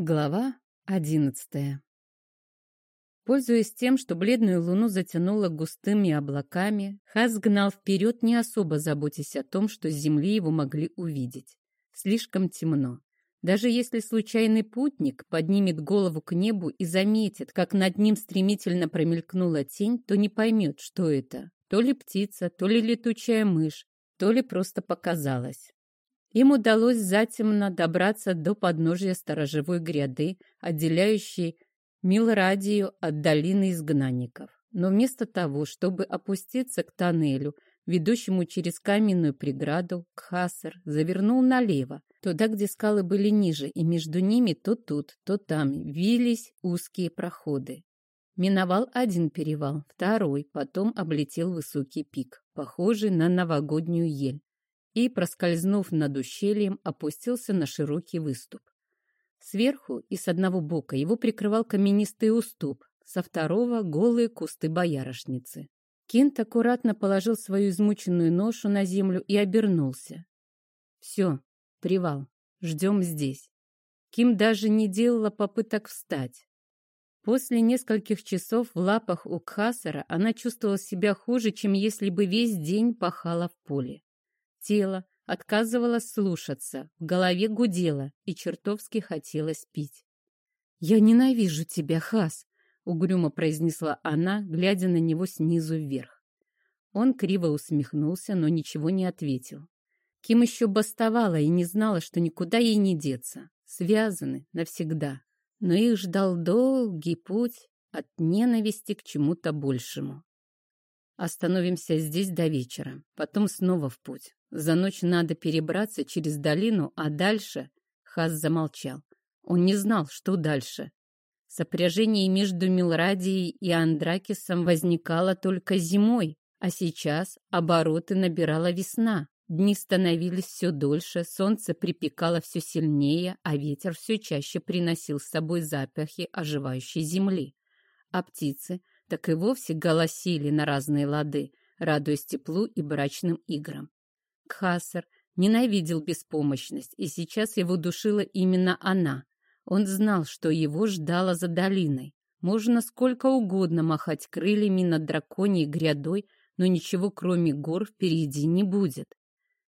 Глава одиннадцатая Пользуясь тем, что бледную луну затянуло густыми облаками, Хас гнал вперед, не особо заботясь о том, что с земли его могли увидеть. Слишком темно. Даже если случайный путник поднимет голову к небу и заметит, как над ним стремительно промелькнула тень, то не поймет, что это. То ли птица, то ли летучая мышь, то ли просто показалось. Им удалось затемно добраться до подножия сторожевой гряды, отделяющей Милрадию от долины изгнанников. Но вместо того, чтобы опуститься к тоннелю, ведущему через каменную преграду, Кхасар завернул налево, туда, где скалы были ниже, и между ними то тут, то там вились узкие проходы. Миновал один перевал, второй, потом облетел высокий пик, похожий на новогоднюю ель и, проскользнув над ущельем, опустился на широкий выступ. Сверху и с одного бока его прикрывал каменистый уступ, со второго — голые кусты боярышницы. Кент аккуратно положил свою измученную ношу на землю и обернулся. «Все, привал. Ждем здесь». Ким даже не делала попыток встать. После нескольких часов в лапах у Кхасара она чувствовала себя хуже, чем если бы весь день пахала в поле. Тело отказывалось слушаться, в голове гудело и чертовски хотелось пить. «Я ненавижу тебя, Хас!» — угрюмо произнесла она, глядя на него снизу вверх. Он криво усмехнулся, но ничего не ответил. Ким еще бастовала и не знала, что никуда ей не деться. Связаны навсегда. Но их ждал долгий путь от ненависти к чему-то большему. Остановимся здесь до вечера, потом снова в путь. За ночь надо перебраться через долину, а дальше... Хас замолчал. Он не знал, что дальше. Сопряжение между Милрадией и Андракисом возникало только зимой, а сейчас обороты набирала весна. Дни становились все дольше, солнце припекало все сильнее, а ветер все чаще приносил с собой запахи оживающей земли. А птицы так и вовсе голосили на разные лады, радуясь теплу и брачным играм. Кхасар ненавидел беспомощность, и сейчас его душила именно она. Он знал, что его ждало за долиной. Можно сколько угодно махать крыльями над драконьей грядой, но ничего кроме гор впереди не будет.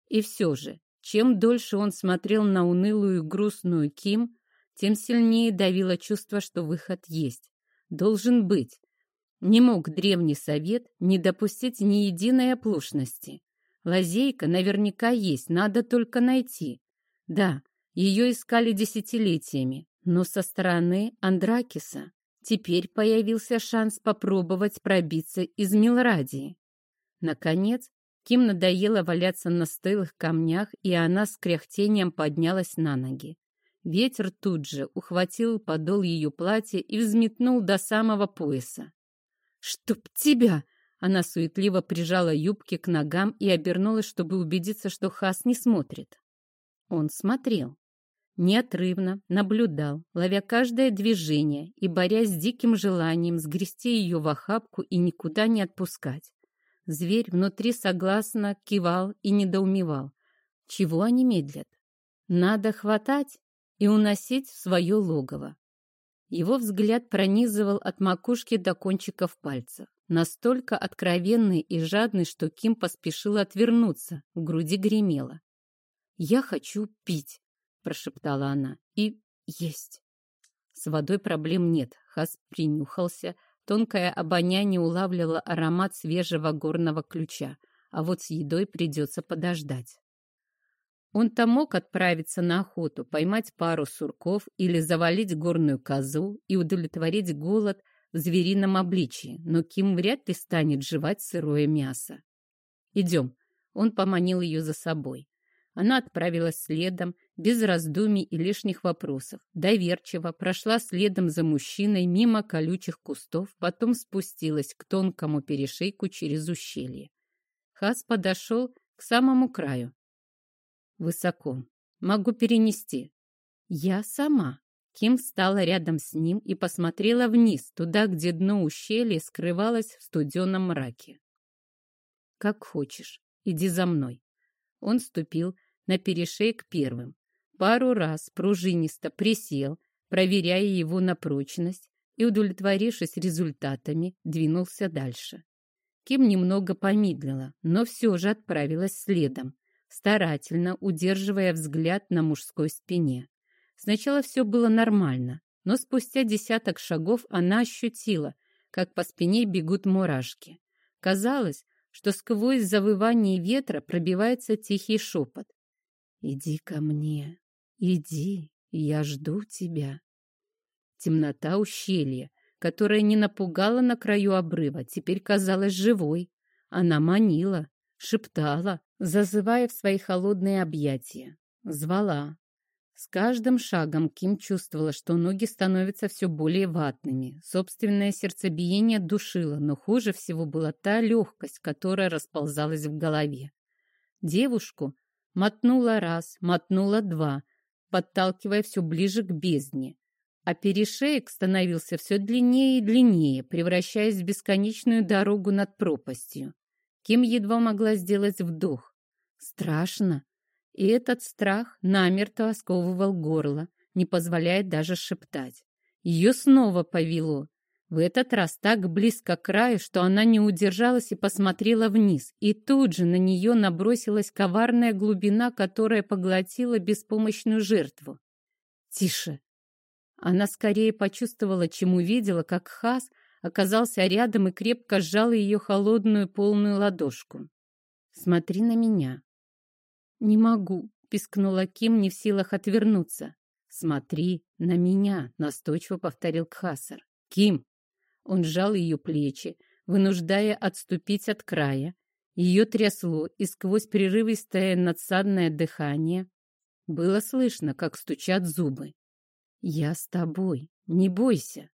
И все же, чем дольше он смотрел на унылую и грустную Ким, тем сильнее давило чувство, что выход есть. Должен быть, не мог древний совет не допустить ни единой оплошности. Лазейка наверняка есть, надо только найти. Да, ее искали десятилетиями, но со стороны Андракиса теперь появился шанс попробовать пробиться из Милрадии. Наконец, Ким надоело валяться на стылых камнях, и она с кряхтением поднялась на ноги. Ветер тут же ухватил подол ее платья и взметнул до самого пояса. «Чтоб тебя!» Она суетливо прижала юбки к ногам и обернулась, чтобы убедиться, что Хас не смотрит. Он смотрел. Неотрывно наблюдал, ловя каждое движение и борясь с диким желанием сгрести ее в охапку и никуда не отпускать. Зверь внутри согласно кивал и недоумевал. Чего они медлят? Надо хватать и уносить в свое логово. Его взгляд пронизывал от макушки до кончиков пальцев. Настолько откровенный и жадный, что Ким поспешила отвернуться, в груди гремело. «Я хочу пить», — прошептала она, — «и есть». С водой проблем нет. Хас принюхался. Тонкое обоняние улавливало аромат свежего горного ключа. А вот с едой придется подождать. Он-то мог отправиться на охоту, поймать пару сурков или завалить горную козу и удовлетворить голод в зверином обличии, но Ким вряд ли станет жевать сырое мясо. «Идем». Он поманил ее за собой. Она отправилась следом, без раздумий и лишних вопросов. Доверчиво прошла следом за мужчиной мимо колючих кустов, потом спустилась к тонкому перешейку через ущелье. Хас подошел к самому краю, Высоко. Могу перенести. Я сама. Ким встала рядом с ним и посмотрела вниз, туда, где дно ущелья скрывалось в студеном мраке. «Как хочешь. Иди за мной». Он ступил на перешейк первым. Пару раз пружинисто присел, проверяя его на прочность, и, удовлетворившись результатами, двинулся дальше. Ким немного помедлила, но все же отправилась следом, старательно удерживая взгляд на мужской спине. Сначала все было нормально, но спустя десяток шагов она ощутила, как по спине бегут мурашки. Казалось, что сквозь завывание ветра пробивается тихий шепот. «Иди ко мне, иди, я жду тебя». Темнота ущелья, которая не напугала на краю обрыва, теперь казалась живой. Она манила, шептала, зазывая в свои холодные объятия. Звала. С каждым шагом Ким чувствовала, что ноги становятся все более ватными. Собственное сердцебиение душило, но хуже всего была та легкость, которая расползалась в голове. Девушку мотнула раз, мотнула два, подталкивая все ближе к бездне а перешеек становился все длиннее и длиннее, превращаясь в бесконечную дорогу над пропастью. Ким едва могла сделать вдох. Страшно. И этот страх намертво сковывал горло, не позволяя даже шептать. Ее снова повело. В этот раз так близко к краю, что она не удержалась и посмотрела вниз, и тут же на нее набросилась коварная глубина, которая поглотила беспомощную жертву. «Тише!» Она скорее почувствовала, чем увидела, как Хас оказался рядом и крепко сжал ее холодную полную ладошку. «Смотри на меня». «Не могу», — пискнула Ким, не в силах отвернуться. «Смотри на меня», — настойчиво повторил Кхасар. «Ким!» Он сжал ее плечи, вынуждая отступить от края. Ее трясло, и сквозь прерывистое надсадное дыхание было слышно, как стучат зубы. «Я с тобой, не бойся».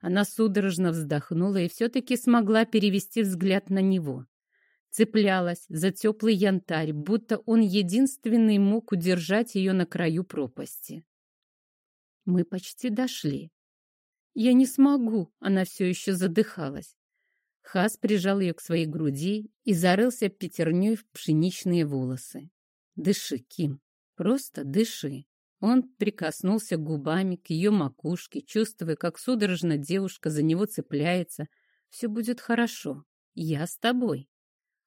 Она судорожно вздохнула и все-таки смогла перевести взгляд на него. Цеплялась за теплый янтарь, будто он единственный мог удержать ее на краю пропасти. Мы почти дошли. «Я не смогу!» — она все еще задыхалась. Хас прижал ее к своей груди и зарылся пятерней в пшеничные волосы. «Дыши, Ким, просто дыши!» Он прикоснулся губами к ее макушке, чувствуя, как судорожно девушка за него цепляется. «Все будет хорошо. Я с тобой».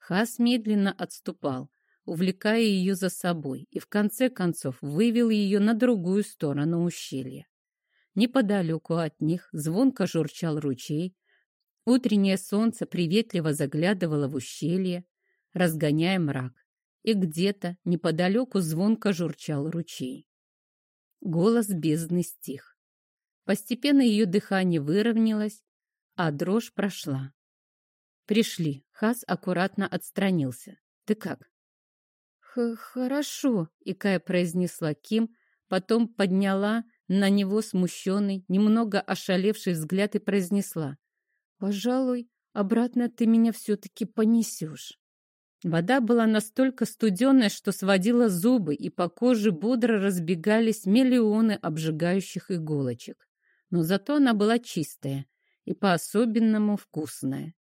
Хас медленно отступал, увлекая ее за собой, и в конце концов вывел ее на другую сторону ущелья. Неподалеку от них звонко журчал ручей. Утреннее солнце приветливо заглядывало в ущелье, разгоняя мрак, и где-то неподалеку звонко журчал ручей. Голос бездны стих. Постепенно ее дыхание выровнялось, а дрожь прошла. Пришли. Хас аккуратно отстранился. Ты как? Х Хорошо, икая произнесла Ким, потом подняла на него смущенный, немного ошалевший взгляд и произнесла. Пожалуй, обратно ты меня все-таки понесешь. Вода была настолько студеная, что сводила зубы, и по коже бодро разбегались миллионы обжигающих иголочек. Но зато она была чистая и по-особенному вкусная.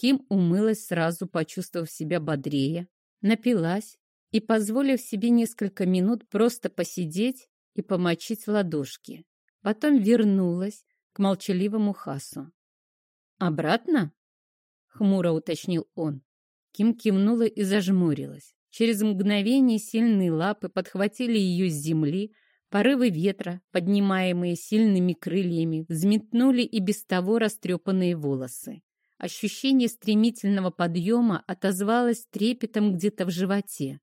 Ким умылась сразу, почувствовав себя бодрее, напилась и, позволив себе несколько минут просто посидеть и помочить ладошки. Потом вернулась к молчаливому Хасу. «Обратно?» — хмуро уточнил он. Ким кивнула и зажмурилась. Через мгновение сильные лапы подхватили ее с земли, порывы ветра, поднимаемые сильными крыльями, взметнули и без того растрепанные волосы. Ощущение стремительного подъема отозвалось трепетом где-то в животе.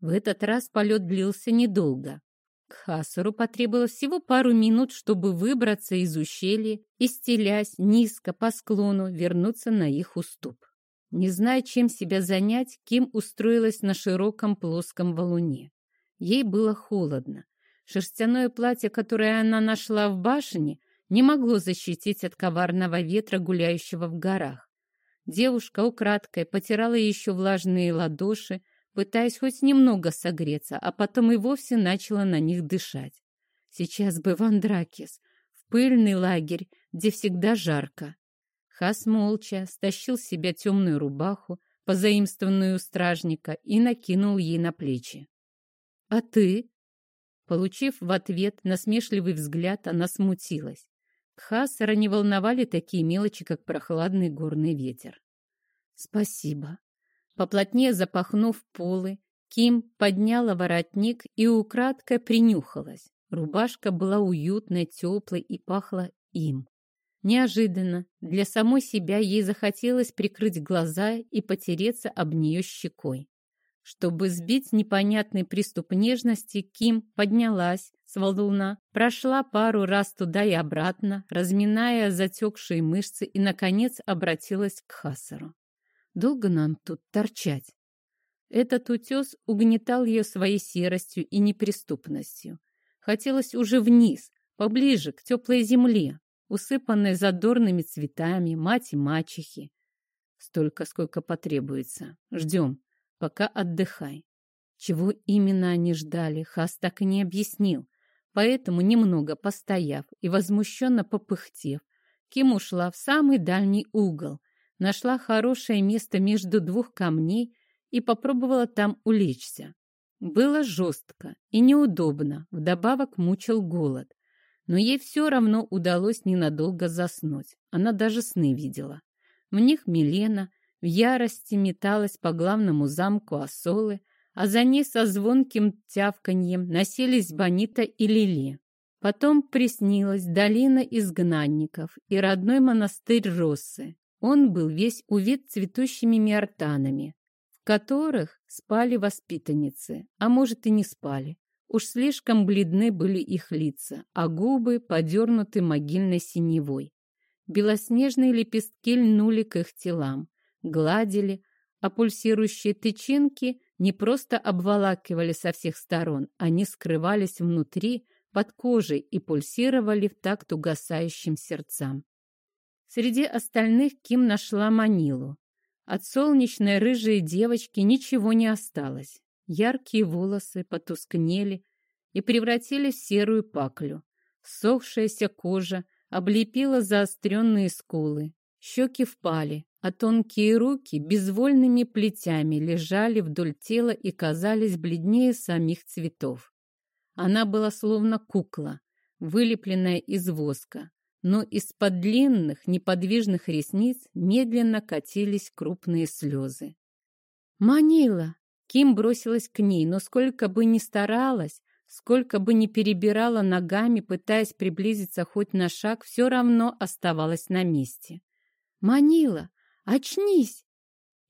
В этот раз полет длился недолго. К Хасару потребовалось всего пару минут, чтобы выбраться из ущелья и, стелясь низко по склону, вернуться на их уступ. Не зная, чем себя занять, Ким устроилась на широком плоском валуне. Ей было холодно. Шерстяное платье, которое она нашла в башне, не могло защитить от коварного ветра, гуляющего в горах. Девушка украдкой потирала еще влажные ладоши, пытаясь хоть немного согреться, а потом и вовсе начала на них дышать. Сейчас бы в Андракис, в пыльный лагерь, где всегда жарко. Хас молча стащил с себя темную рубаху, позаимствованную у стражника, и накинул ей на плечи. «А ты?» Получив в ответ насмешливый взгляд, она смутилась. Кхасара не волновали такие мелочи, как прохладный горный ветер. «Спасибо». Поплотнее запахнув полы, Ким подняла воротник и украдкой принюхалась. Рубашка была уютной, теплой и пахла им. Неожиданно для самой себя ей захотелось прикрыть глаза и потереться об нее щекой. Чтобы сбить непонятный приступ нежности, Ким поднялась с валуна, прошла пару раз туда и обратно, разминая затекшие мышцы и, наконец, обратилась к Хасару. «Долго нам тут торчать?» Этот утес угнетал ее своей серостью и неприступностью. Хотелось уже вниз, поближе, к теплой земле, усыпанной задорными цветами, мать и мачехи. Столько, сколько потребуется. Ждем, пока отдыхай. Чего именно они ждали, Хас так и не объяснил. Поэтому, немного постояв и возмущенно попыхтев, Ким ушла в самый дальний угол, нашла хорошее место между двух камней и попробовала там улечься. Было жестко и неудобно, вдобавок мучил голод. Но ей все равно удалось ненадолго заснуть. Она даже сны видела. В них Милена в ярости металась по главному замку Осолы, а за ней со звонким тявканьем носились Бонита и Лили. Потом приснилась долина изгнанников и родной монастырь Россы. Он был весь увит цветущими миортанами, в которых спали воспитанницы, а может и не спали. Уж слишком бледны были их лица, а губы подернуты могильной синевой. Белоснежные лепестки льнули к их телам, гладили, а пульсирующие тычинки не просто обволакивали со всех сторон, они скрывались внутри, под кожей и пульсировали в такт угасающим сердцам. Среди остальных Ким нашла Манилу. От солнечной рыжей девочки ничего не осталось. Яркие волосы потускнели и превратились в серую паклю. Сохшаяся кожа облепила заостренные скулы. Щеки впали, а тонкие руки безвольными плетями лежали вдоль тела и казались бледнее самих цветов. Она была словно кукла, вылепленная из воска, но из-под длинных неподвижных ресниц медленно катились крупные слезы. «Манила!» Ким бросилась к ней, но сколько бы ни старалась, сколько бы ни перебирала ногами, пытаясь приблизиться хоть на шаг, все равно оставалась на месте. «Манила, очнись!»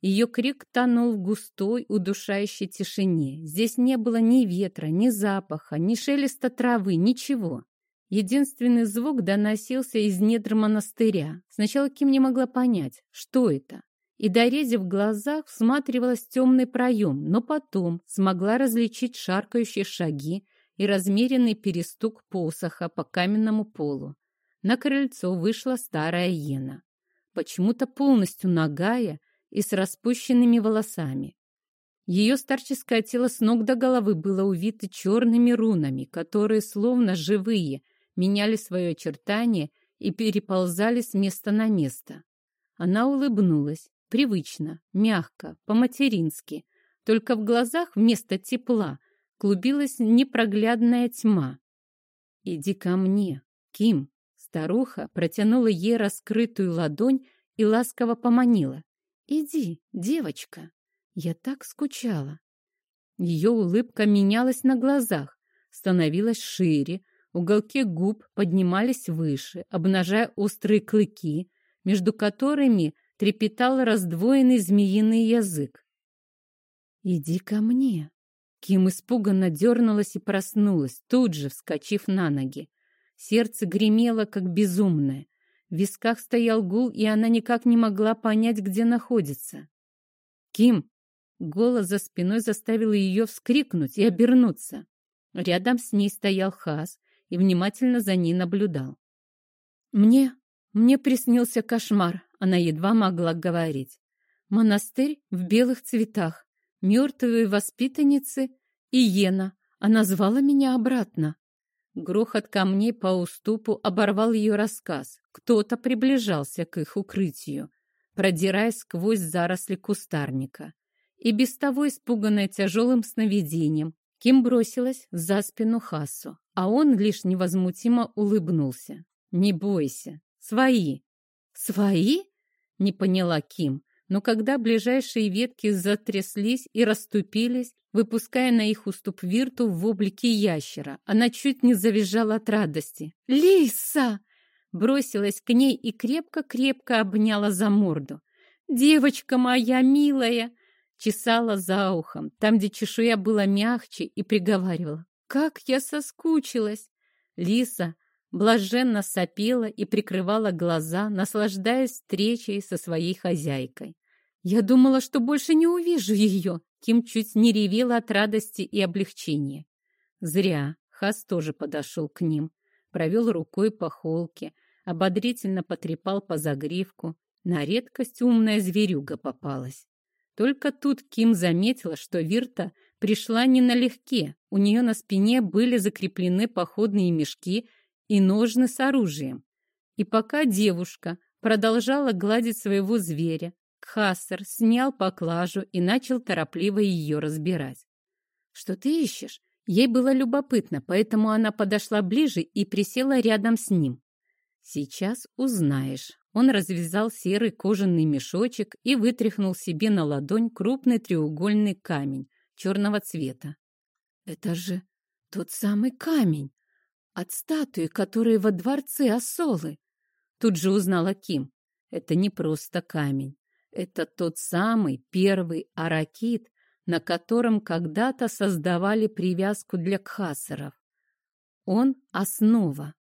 Ее крик тонул в густой, удушающей тишине. Здесь не было ни ветра, ни запаха, ни шелеста травы, ничего. Единственный звук доносился из недр монастыря. Сначала Ким не могла понять, что это и, дорезив в глазах, всматривалась в темный проем, но потом смогла различить шаркающие шаги и размеренный перестук посоха по каменному полу. На крыльцо вышла старая иена, почему-то полностью нагая и с распущенными волосами. Ее старческое тело с ног до головы было увито черными рунами, которые, словно живые, меняли свое очертание и переползали с места на место. Она улыбнулась, Привычно, мягко, по-матерински. Только в глазах вместо тепла клубилась непроглядная тьма. «Иди ко мне, Ким!» Старуха протянула ей раскрытую ладонь и ласково поманила. «Иди, девочка!» Я так скучала. Ее улыбка менялась на глазах, становилась шире, уголки губ поднимались выше, обнажая острые клыки, между которыми трепетал раздвоенный змеиный язык. «Иди ко мне!» Ким испуганно дернулась и проснулась, тут же вскочив на ноги. Сердце гремело, как безумное. В висках стоял гул, и она никак не могла понять, где находится. «Ким!» Голос за спиной заставил ее вскрикнуть и обернуться. Рядом с ней стоял Хас и внимательно за ней наблюдал. «Мне... мне приснился кошмар», она едва могла говорить. Монастырь в белых цветах, мертвые воспитанницы и Ена. Она звала меня обратно. Грохот камней по уступу оборвал ее рассказ. Кто-то приближался к их укрытию, продираясь сквозь заросли кустарника. И без того испуганная тяжелым сновидением, Ким бросилась за спину Хасу, а он лишь невозмутимо улыбнулся. «Не бойся, свои». «Свои?» — не поняла Ким, но когда ближайшие ветки затряслись и расступились, выпуская на их уступ Вирту в облике ящера, она чуть не завизжала от радости. «Лиса!» Бросилась к ней и крепко-крепко обняла за морду. «Девочка моя милая!» Чесала за ухом, там, где чешуя была мягче, и приговаривала. «Как я соскучилась!» Лиса блаженно сопела и прикрывала глаза, наслаждаясь встречей со своей хозяйкой. Я думала, что больше не увижу ее. Ким чуть не ревела от радости и облегчения. Зря. Хас тоже подошел к ним, провел рукой по холке, ободрительно потрепал по загривку. На редкость умная зверюга попалась. Только тут Ким заметила, что Вирта пришла не налегке. У нее на спине были закреплены походные мешки и ножны с оружием. И пока девушка продолжала гладить своего зверя, Кхассер снял поклажу и начал торопливо ее разбирать. «Что ты ищешь?» Ей было любопытно, поэтому она подошла ближе и присела рядом с ним. «Сейчас узнаешь». Он развязал серый кожаный мешочек и вытряхнул себе на ладонь крупный треугольный камень черного цвета. «Это же тот самый камень от статуи, которая во дворце Осолы!» Тут же узнала Ким. «Это не просто камень. Это тот самый первый аракит, на котором когда-то создавали привязку для кхасаров. Он — основа.